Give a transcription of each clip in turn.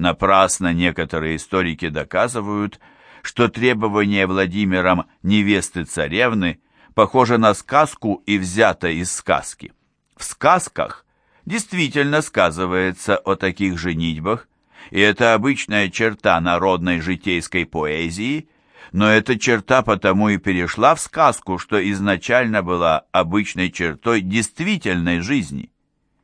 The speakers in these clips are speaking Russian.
Напрасно некоторые историки доказывают, что требование Владимиром невесты царевны похоже на сказку и взято из сказки. В сказках действительно сказывается о таких женитьбах, и это обычная черта народной житейской поэзии, но эта черта потому и перешла в сказку, что изначально была обычной чертой действительной жизни.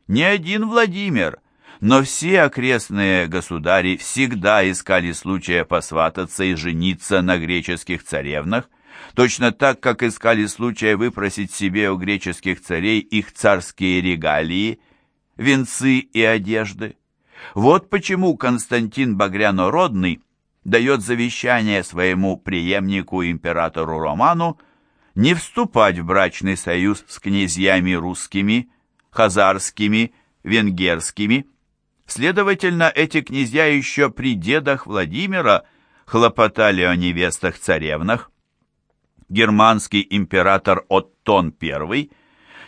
Не один Владимир, но все окрестные государи всегда искали случая посвататься и жениться на греческих царевнах, точно так, как искали случая выпросить себе у греческих царей их царские регалии, венцы и одежды. Вот почему Константин Багрянородный дает завещание своему преемнику императору Роману не вступать в брачный союз с князьями русскими, хазарскими, венгерскими. Следовательно, эти князья еще при дедах Владимира хлопотали о невестах-царевнах. Германский император Оттон I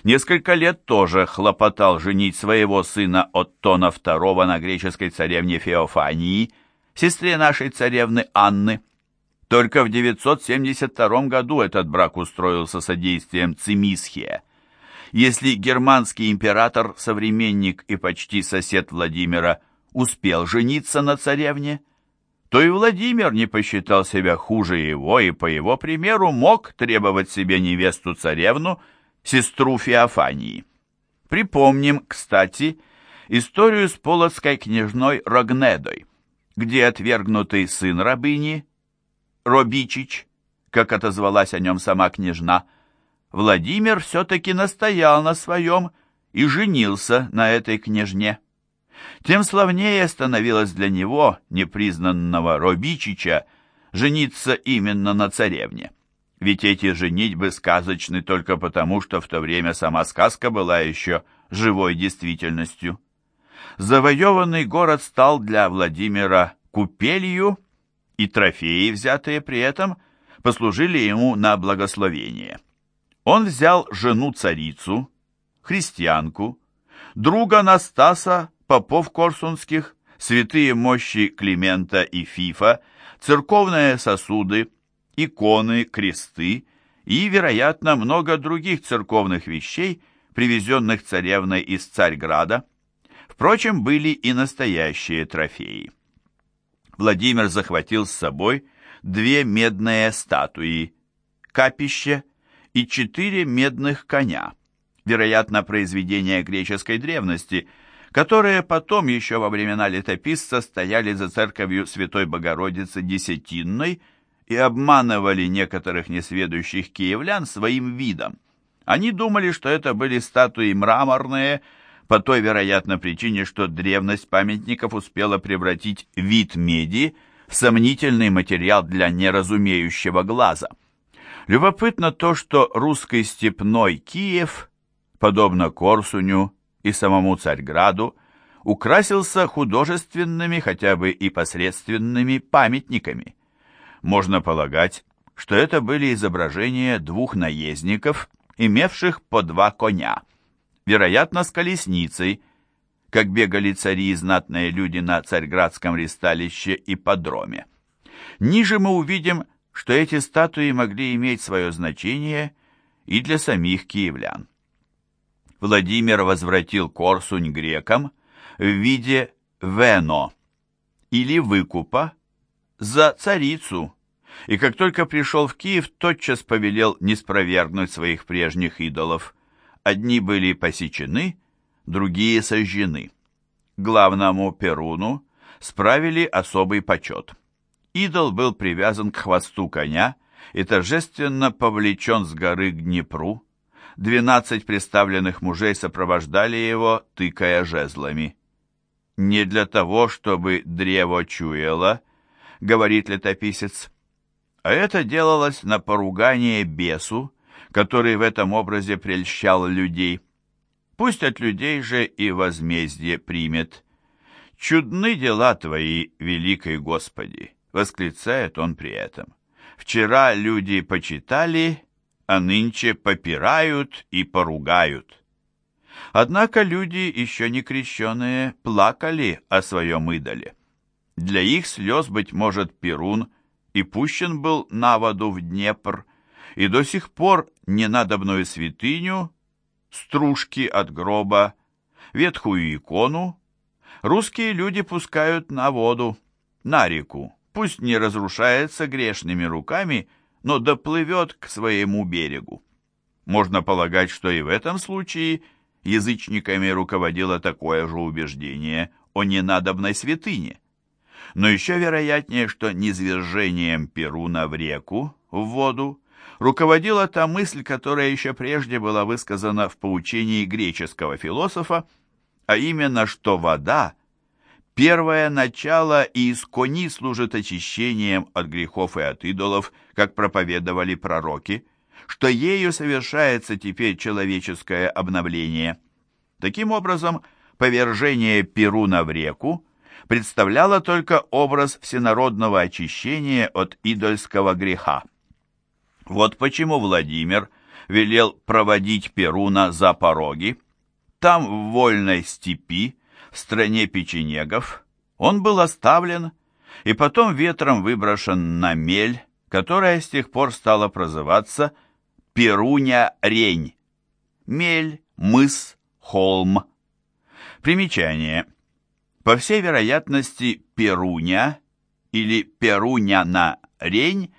несколько лет тоже хлопотал женить своего сына Оттона II на греческой царевне Феофании, сестре нашей царевны Анны. Только в 972 году этот брак устроился содействием Цимисхия. Если германский император, современник и почти сосед Владимира, успел жениться на царевне, то и Владимир не посчитал себя хуже его и, по его примеру, мог требовать себе невесту-царевну, сестру Феофании. Припомним, кстати, историю с полоцкой княжной Рогнедой, где отвергнутый сын рабыни, Робичич, как отозвалась о нем сама княжна, Владимир все-таки настоял на своем и женился на этой княжне. Тем славнее становилось для него, непризнанного Робичича, жениться именно на царевне. Ведь эти женитьбы сказочны только потому, что в то время сама сказка была еще живой действительностью. Завоеванный город стал для Владимира купелью, и трофеи, взятые при этом, послужили ему на благословение. Он взял жену-царицу, христианку, друга Настаса, попов корсунских, святые мощи Климента и Фифа, церковные сосуды, иконы, кресты и, вероятно, много других церковных вещей, привезенных царевной из Царьграда. Впрочем, были и настоящие трофеи. Владимир захватил с собой две медные статуи, капище и четыре медных коня, вероятно, произведения греческой древности, которые потом, еще во времена летописца, стояли за церковью Святой Богородицы Десятинной и обманывали некоторых несведущих киевлян своим видом. Они думали, что это были статуи мраморные, по той, вероятно, причине, что древность памятников успела превратить вид меди в сомнительный материал для неразумеющего глаза. Любопытно то, что русский степной Киев, подобно Корсуню и самому Царьграду, украсился художественными, хотя бы и посредственными памятниками. Можно полагать, что это были изображения двух наездников, имевших по два коня, вероятно, с колесницей, как бегали цари и знатные люди на царьградском ристалище и подроме. Ниже мы увидим, что эти статуи могли иметь свое значение и для самих киевлян. Владимир возвратил Корсунь грекам в виде вено или выкупа за царицу, и как только пришел в Киев, тотчас повелел не спровергнуть своих прежних идолов. Одни были посечены, другие сожжены. Главному Перуну справили особый почет идол был привязан к хвосту коня и торжественно повлечен с горы к Днепру. Двенадцать представленных мужей сопровождали его, тыкая жезлами. «Не для того, чтобы древо чуяло», — говорит летописец, а это делалось на поругание бесу, который в этом образе прельщал людей. Пусть от людей же и возмездие примет. Чудны дела твои, великий Господи! Восклицает он при этом. Вчера люди почитали, а нынче попирают и поругают. Однако люди, еще не крещенные, плакали о своем идоле. Для их слез, быть может, Перун и пущен был на воду в Днепр, и до сих пор ненадобную святыню, стружки от гроба, ветхую икону, русские люди пускают на воду, на реку, пусть не разрушается грешными руками, но доплывет к своему берегу. Можно полагать, что и в этом случае язычниками руководило такое же убеждение о ненадобной святыне. Но еще вероятнее, что низвержением Перуна в реку, в воду, руководила та мысль, которая еще прежде была высказана в поучении греческого философа, а именно, что вода – первое начало и искони служит очищением от грехов и от идолов, как проповедовали пророки, что ею совершается теперь человеческое обновление. Таким образом, повержение Перуна в реку представляло только образ всенародного очищения от идольского греха. Вот почему Владимир велел проводить Перуна за пороги. Там, в вольной степи, в стране печенегов, он был оставлен и потом ветром выброшен на мель, которая с тех пор стала прозываться Перуня-Рень. Мель, мыс, холм. Примечание. По всей вероятности, Перуня или Перуня-на-Рень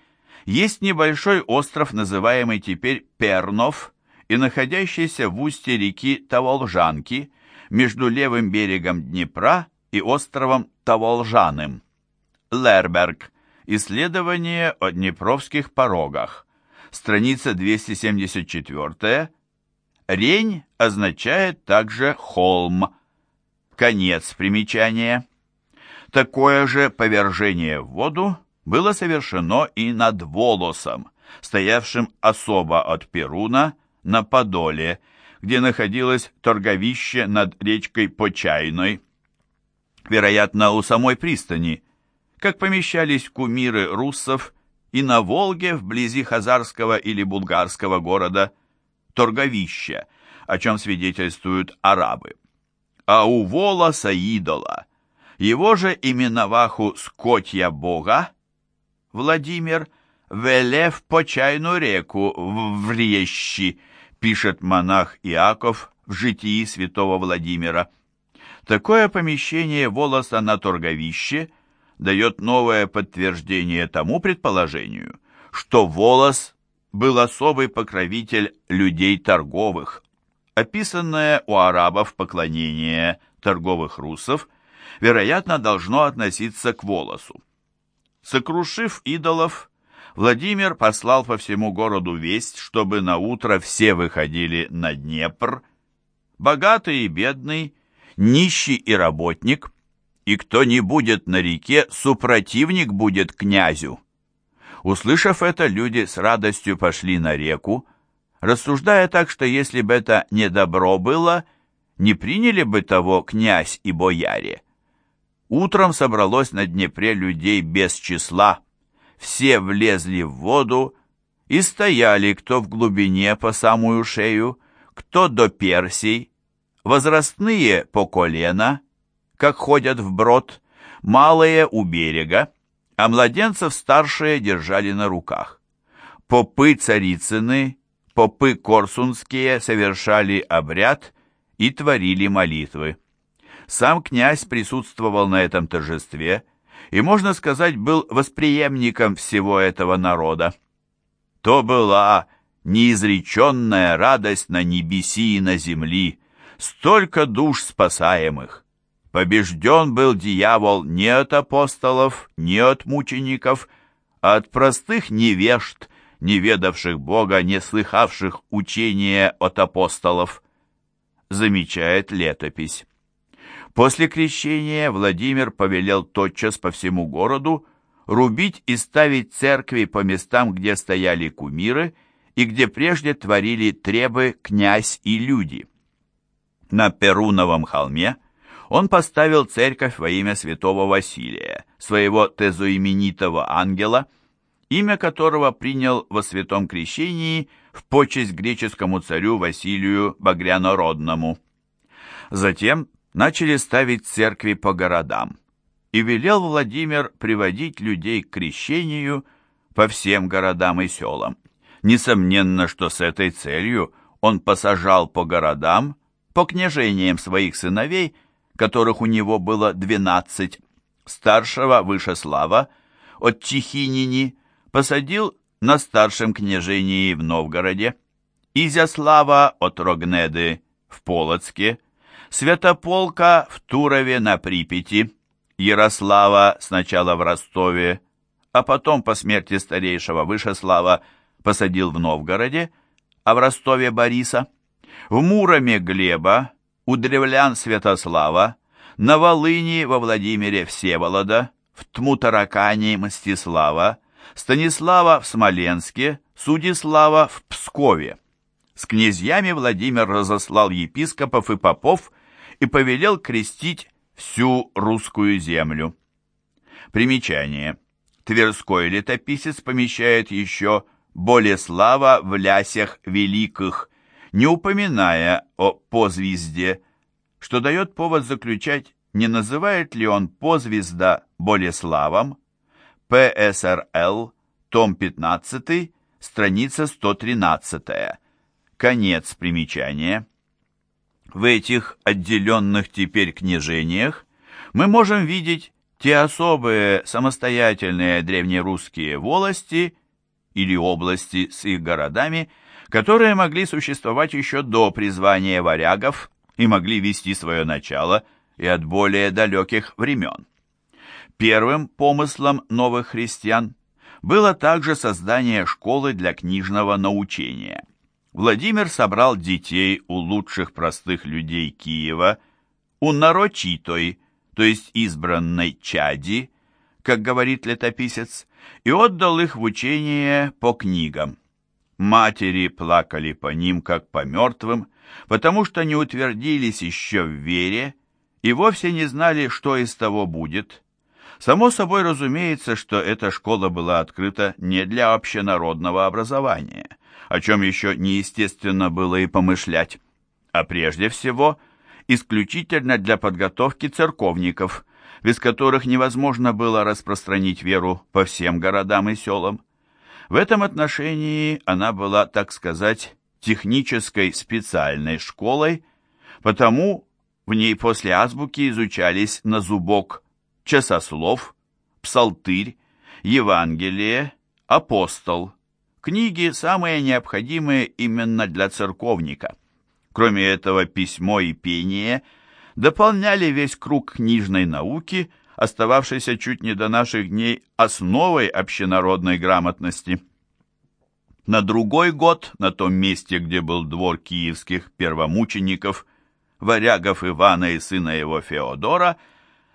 есть небольшой остров, называемый теперь Пернов, и находящийся в устье реки Таволжанки, между левым берегом Днепра и островом Таволжаным. Лерберг. Исследование о Днепровских порогах. Страница 274. Рень означает также холм. Конец примечания. Такое же повержение в воду было совершено и над Волосом, стоявшим особо от Перуна на Подоле, где находилось торговище над речкой Почайной, вероятно, у самой пристани, как помещались кумиры руссов и на Волге вблизи Хазарского или Булгарского города торговища, о чем свидетельствуют арабы. А у Волоса идола, его же именоваху Скотья Бога, Владимир, велев по чайну реку в Врещи, пишет монах Иаков в житии святого Владимира. Такое помещение волоса на торговище дает новое подтверждение тому предположению, что волос был особый покровитель людей торговых. Описанное у арабов поклонение торговых русов, вероятно, должно относиться к волосу. Сокрушив идолов, Владимир послал по всему городу весть, чтобы на утро все выходили на Днепр, богатый и бедный, нищий и работник, и кто не будет на реке, супротивник будет князю. Услышав это, люди с радостью пошли на реку, рассуждая так, что если бы это не добро было, не приняли бы того князь и бояре. Утром собралось на Днепре людей без числа. Все влезли в воду и стояли, кто в глубине по самую шею, кто до персей, возрастные по колено, как ходят вброд, малые у берега, а младенцев старшие держали на руках. Попы царицыны, попы корсунские совершали обряд и творили молитвы. Сам князь присутствовал на этом торжестве и, можно сказать, был восприемником всего этого народа. То была неизреченная радость на небеси и на земли, столько душ спасаемых. Побежден был дьявол не от апостолов, не от мучеников, а от простых невежд, не ведавших Бога, не слыхавших учения от апостолов, замечает летопись. После крещения Владимир повелел тотчас по всему городу рубить и ставить церкви по местам, где стояли кумиры и где прежде творили требы князь и люди. На Перуновом холме он поставил церковь во имя святого Василия, своего тезоименитого ангела, имя которого принял во святом крещении в почесть греческому царю Василию Багрянородному. Затем начали ставить церкви по городам. и велел Владимир приводить людей к крещению по всем городам и селам. Несомненно, что с этой целью он посажал по городам, по княжениям своих сыновей, которых у него было двенадцать, старшего Вышеслава от Тихинини посадил на старшем княжении в Новгороде, Изяслава от Рогнеды в Полоцке, Святополка в Турове на Припяти, Ярослава сначала в Ростове, а потом по смерти старейшего Вышеслава посадил в Новгороде, а в Ростове Бориса, в Муроме Глеба, у древлян Святослава, на Волыни во Владимире Всеволода, в Тмутаракане Мстислава, Станислава в Смоленске, Судислава в Пскове. С князьями Владимир разослал епископов и попов и повелел крестить всю русскую землю. Примечание. Тверской летописец помещает еще Болеслава в лясях великих, не упоминая о позвезде, что дает повод заключать, не называет ли он позвезда Болеславом, ПСРЛ, том 15, страница 113, конец примечания. В этих отделенных теперь княжениях мы можем видеть те особые самостоятельные древнерусские волости или области с их городами, которые могли существовать еще до призвания варягов и могли вести свое начало и от более далеких времен. Первым помыслом новых христиан было также создание школы для книжного научения. Владимир собрал детей у лучших простых людей Киева, у нарочитой, то есть избранной чади, как говорит летописец, и отдал их в учение по книгам. Матери плакали по ним, как по мертвым, потому что не утвердились еще в вере и вовсе не знали, что из того будет. Само собой разумеется, что эта школа была открыта не для общенародного образования, о чем еще неестественно было и помышлять, а прежде всего исключительно для подготовки церковников, без которых невозможно было распространить веру по всем городам и селам. В этом отношении она была, так сказать, технической специальной школой, потому в ней после азбуки изучались на зубок часослов, псалтырь, Евангелие, апостол. Книги самые необходимые именно для церковника. Кроме этого, письмо и пение дополняли весь круг книжной науки, остававшейся чуть не до наших дней основой общенародной грамотности. На другой год, на том месте, где был двор киевских первомучеников, варягов Ивана и сына его Феодора,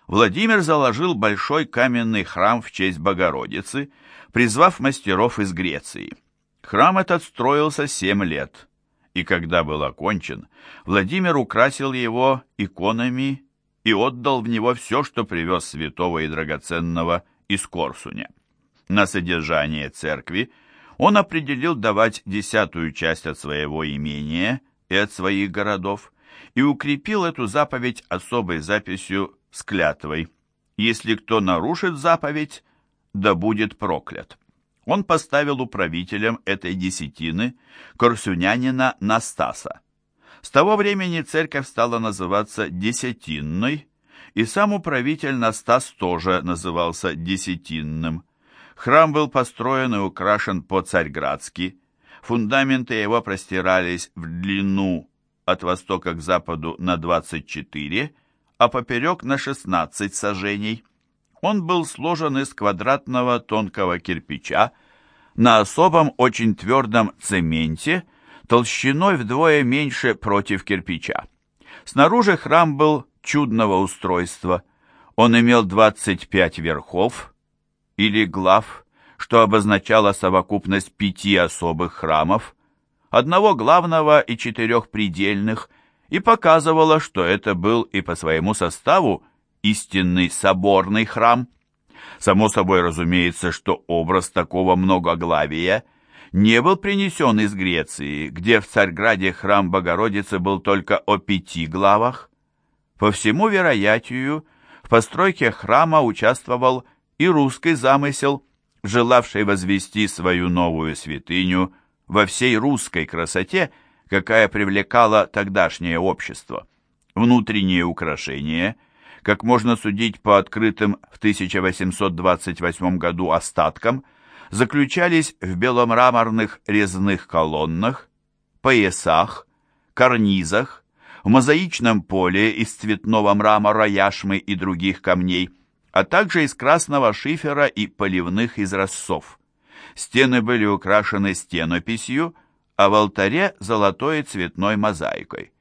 Владимир заложил большой каменный храм в честь Богородицы, призвав мастеров из Греции. Храм этот строился семь лет, и когда был окончен, Владимир украсил его иконами и отдал в него все, что привез святого и драгоценного из Корсуня. На содержание церкви он определил давать десятую часть от своего имения и от своих городов, и укрепил эту заповедь особой записью с клятвой. Если кто нарушит заповедь, да будет проклят. Он поставил управителем этой десятины корсунянина Настаса. С того времени церковь стала называться Десятинной, и сам управитель Настас тоже назывался Десятинным. Храм был построен и украшен по-царьградски. Фундаменты его простирались в длину от востока к западу на 24 а поперек на 16 сажений. Он был сложен из квадратного тонкого кирпича на особом очень твердом цементе, толщиной вдвое меньше против кирпича. Снаружи храм был чудного устройства. Он имел 25 верхов или глав, что обозначало совокупность пяти особых храмов, одного главного и четырех предельных – и показывала, что это был и по своему составу истинный соборный храм. Само собой разумеется, что образ такого многоглавия не был принесен из Греции, где в Царьграде храм Богородицы был только о пяти главах. По всему вероятию, В постройке храма участвовал и русский замысел, желавший возвести свою новую святыню во всей русской красоте, какая привлекала тогдашнее общество. Внутренние украшения, как можно судить по открытым в 1828 году остаткам, заключались в беломраморных резных колоннах, поясах, карнизах, в мозаичном поле из цветного мрамора, яшмы и других камней, а также из красного шифера и поливных изразцов. Стены были украшены стенописью, а в алтаре золотой цветной мозаикой.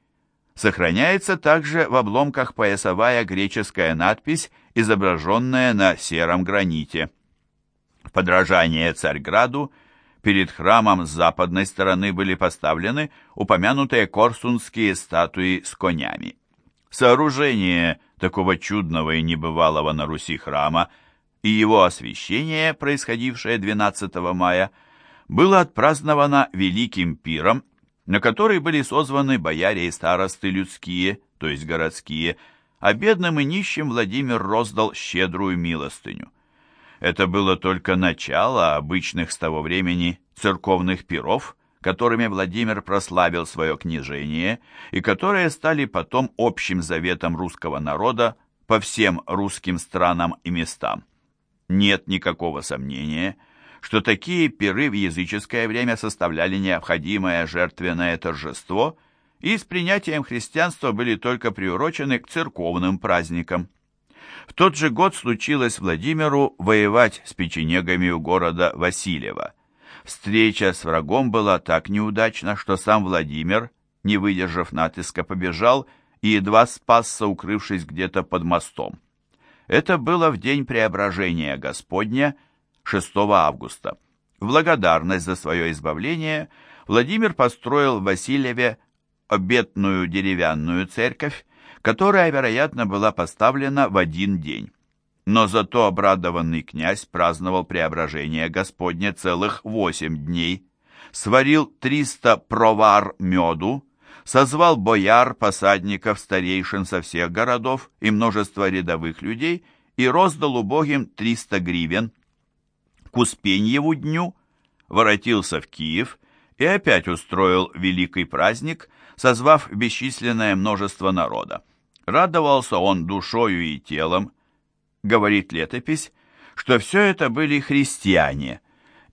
Сохраняется также в обломках поясовая греческая надпись, изображенная на сером граните. В подражание Царьграду перед храмом с западной стороны были поставлены упомянутые корсунские статуи с конями. Сооружение такого чудного и небывалого на Руси храма и его освящение, происходившее 12 мая, было отпраздновано Великим пиром, на который были созваны бояре и старосты людские, то есть городские, а бедным и нищим Владимир роздал щедрую милостыню. Это было только начало обычных с того времени церковных пиров, которыми Владимир прославил свое княжение и которые стали потом общим заветом русского народа по всем русским странам и местам. Нет никакого сомнения, что такие пиры в языческое время составляли необходимое жертвенное торжество и с принятием христианства были только приурочены к церковным праздникам. В тот же год случилось Владимиру воевать с печенегами у города Васильева. Встреча с врагом была так неудачна, что сам Владимир, не выдержав натиска, побежал и едва спасся, укрывшись где-то под мостом. Это было в день преображения Господня, 6 августа. В благодарность за свое избавление Владимир построил в Васильеве обетную деревянную церковь, которая, вероятно, была поставлена в один день. Но зато обрадованный князь праздновал преображение Господне целых восемь дней, сварил триста провар меду, созвал бояр, посадников, старейшин со всех городов и множество рядовых людей и роздал убогим триста гривен – к Успеньеву дню воротился в Киев и опять устроил великий праздник, созвав бесчисленное множество народа. Радовался он душою и телом, говорит летопись, что все это были христиане,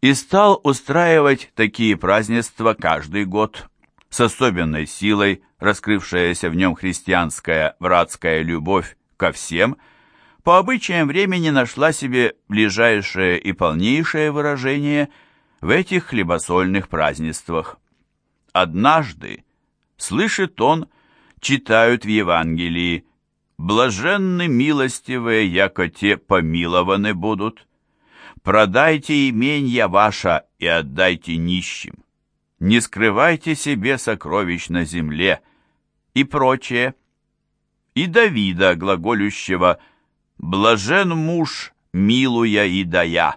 и стал устраивать такие празднества каждый год, с особенной силой раскрывшаяся в нем христианская братская любовь ко всем – по обычаям времени нашла себе ближайшее и полнейшее выражение в этих хлебосольных празднествах. Однажды, слышит он, читают в Евангелии, «Блаженны милостивые, яко те помилованы будут. Продайте именья ваша и отдайте нищим. Не скрывайте себе сокровищ на земле» и прочее. И Давида, глаголющего «Блаженны «Блажен муж, милуя и дая».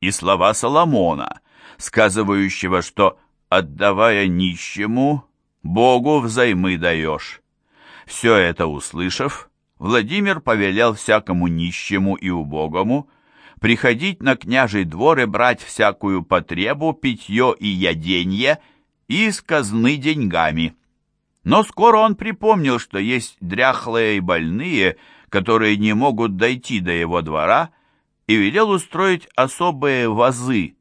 И слова Соломона, сказывающего, что, отдавая нищему, Богу взаймы даешь. Все это услышав, Владимир повелел всякому нищему и убогому приходить на княжий двор и брать всякую потребу, питье и яденье и из казны деньгами. Но скоро он припомнил, что есть дряхлые и больные, которые не могут дойти до его двора, и велел устроить особые вазы,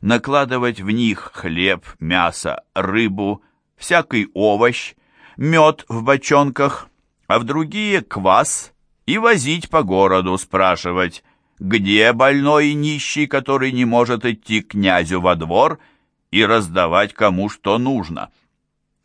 накладывать в них хлеб, мясо, рыбу, всякий овощ, мед в бочонках, а в другие квас, и возить по городу, спрашивать, где больной и нищий, который не может идти к князю во двор, и раздавать кому что нужно.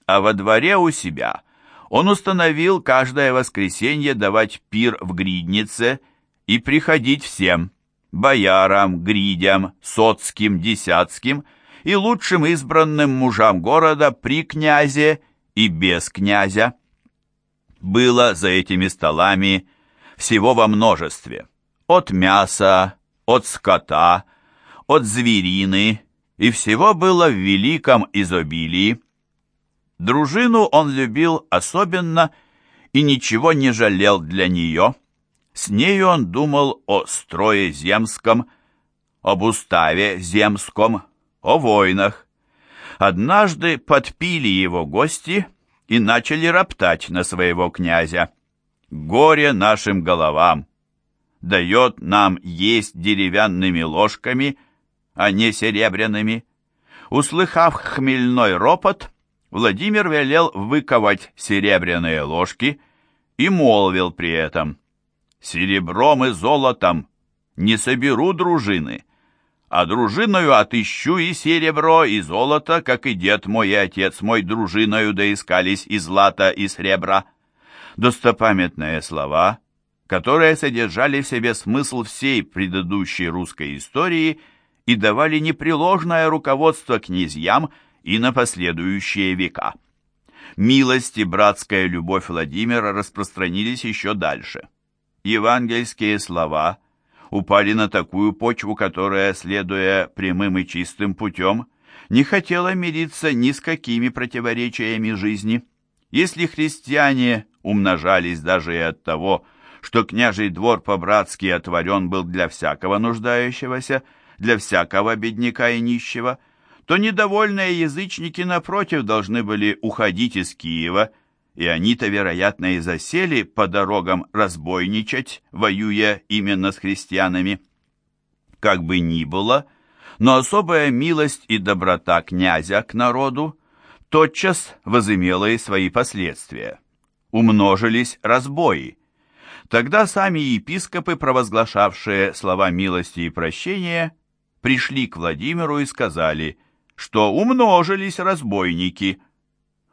А во дворе у себя он установил каждое воскресенье давать пир в гриднице и приходить всем, боярам, гридям, соцким, десятским и лучшим избранным мужам города при князе и без князя. Было за этими столами всего во множестве, от мяса, от скота, от зверины, и всего было в великом изобилии. Дружину он любил особенно и ничего не жалел для нее. С нею он думал о строе земском, об уставе земском, о войнах. Однажды подпили его гости и начали роптать на своего князя. «Горе нашим головам! Дает нам есть деревянными ложками, а не серебряными». Услыхав хмельной ропот, Владимир велел выковать серебряные ложки и молвил при этом «Серебром и золотом не соберу дружины, а дружиною отыщу и серебро, и золото, как и дед мой и отец мой дружиною доискались и злата, и сребра». Достопамятные слова, которые содержали в себе смысл всей предыдущей русской истории и давали непреложное руководство князьям и на последующие века. Милость и братская любовь Владимира распространились еще дальше. Евангельские слова упали на такую почву, которая, следуя прямым и чистым путем, не хотела мириться ни с какими противоречиями жизни. Если христиане умножались даже и от того, что княжий двор по-братски отворен был для всякого нуждающегося, для всякого бедняка и нищего – то недовольные язычники, напротив, должны были уходить из Киева, и они-то, вероятно, и засели по дорогам разбойничать, воюя именно с христианами. Как бы ни было, но особая милость и доброта князя к народу тотчас возымела и свои последствия. Умножились разбои. Тогда сами епископы, провозглашавшие слова милости и прощения, пришли к Владимиру и сказали – что умножились разбойники.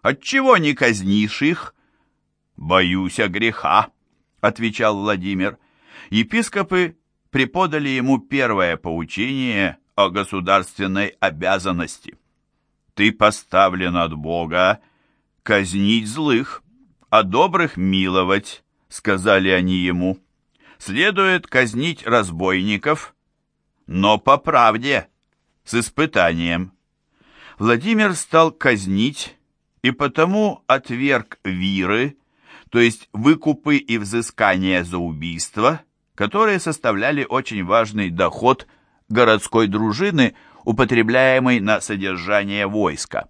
Отчего не казнишь их? Боюсь греха, отвечал Владимир. Епископы преподали ему первое поучение о государственной обязанности. Ты поставлен от Бога казнить злых, а добрых миловать, сказали они ему. Следует казнить разбойников, но по правде, с испытанием. Владимир стал казнить и потому отверг виры, то есть выкупы и взыскания за убийство, которые составляли очень важный доход городской дружины, употребляемый на содержание войска.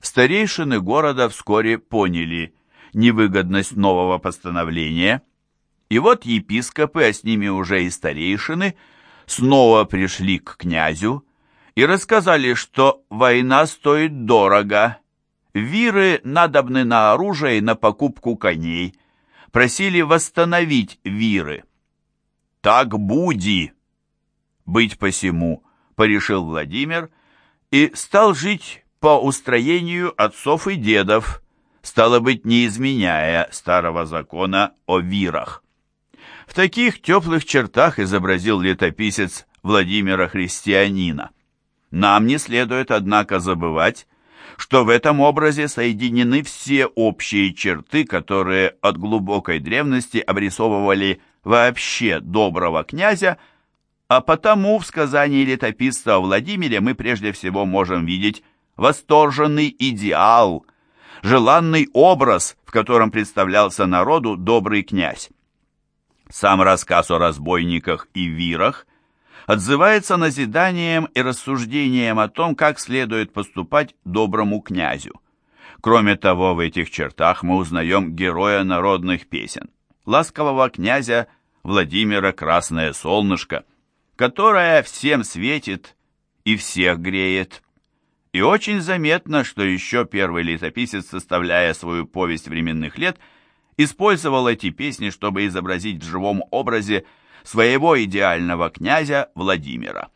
Старейшины города вскоре поняли невыгодность нового постановления, и вот епископы, а с ними уже и старейшины, снова пришли к князю, и рассказали, что война стоит дорого. Виры надобны на оружие и на покупку коней. Просили восстановить виры. «Так буди!» «Быть посему», — порешил Владимир, и стал жить по устроению отцов и дедов, стало быть, не изменяя старого закона о вирах. В таких теплых чертах изобразил летописец Владимира Христианина. Нам не следует, однако, забывать, что в этом образе соединены все общие черты, которые от глубокой древности обрисовывали вообще доброго князя, а потому в сказании летописца о Владимире мы прежде всего можем видеть восторженный идеал, желанный образ, в котором представлялся народу добрый князь. Сам рассказ о разбойниках и вирах отзывается назиданием и рассуждением о том, как следует поступать доброму князю. Кроме того, в этих чертах мы узнаем героя народных песен, ласкового князя Владимира Красное Солнышко, которое всем светит и всех греет. И очень заметно, что еще первый летописец, составляя свою повесть временных лет, использовал эти песни, чтобы изобразить в живом образе своего идеального князя Владимира.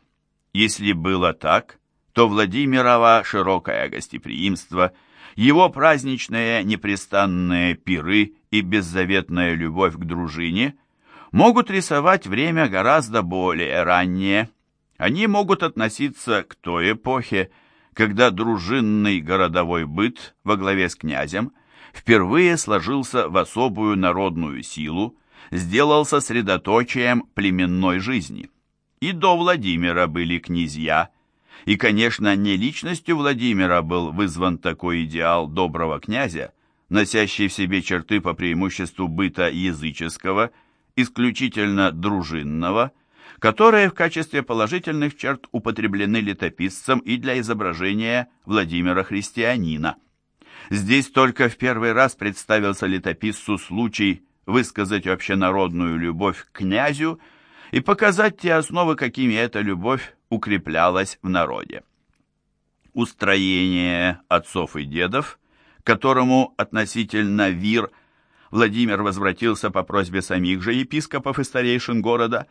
Если было так, то Владимирова широкое гостеприимство, его праздничные непрестанные пиры и беззаветная любовь к дружине могут рисовать время гораздо более раннее. Они могут относиться к той эпохе, когда дружинный городовой быт во главе с князем впервые сложился в особую народную силу, сделал сосредоточием племенной жизни. И до Владимира были князья, и, конечно, не личностью Владимира был вызван такой идеал доброго князя, носящий в себе черты по преимуществу быта языческого исключительно дружинного, которые в качестве положительных черт употреблены летописцем и для изображения Владимира Христианина. Здесь только в первый раз представился летописцу случай высказать общенародную любовь к князю и показать те основы, какими эта любовь укреплялась в народе. Устроение отцов и дедов, которому относительно Вир Владимир возвратился по просьбе самих же епископов и старейшин города,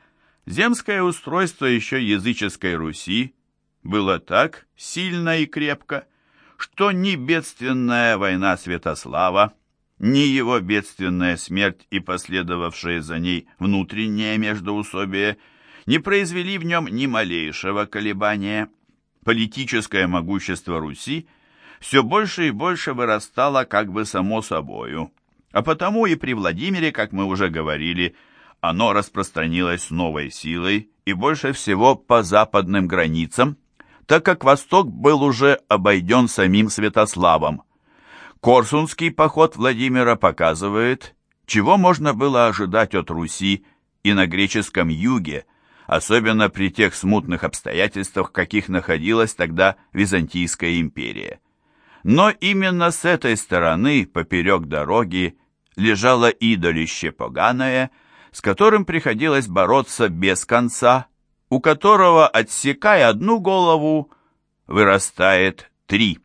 земское устройство еще языческой Руси было так сильно и крепко, что ни бедственная война Святослава, ни его бедственная смерть и последовавшее за ней внутреннее междоусобие не произвели в нем ни малейшего колебания. Политическое могущество Руси все больше и больше вырастало как бы само собою, а потому и при Владимире, как мы уже говорили, оно распространилось с новой силой и больше всего по западным границам, так как Восток был уже обойден самим Святославом. Корсунский поход Владимира показывает, чего можно было ожидать от Руси и на греческом юге, особенно при тех смутных обстоятельствах, в каких находилась тогда Византийская империя. Но именно с этой стороны, поперек дороги, лежало идолище поганое, с которым приходилось бороться без конца, у которого, отсекая одну голову, вырастает три.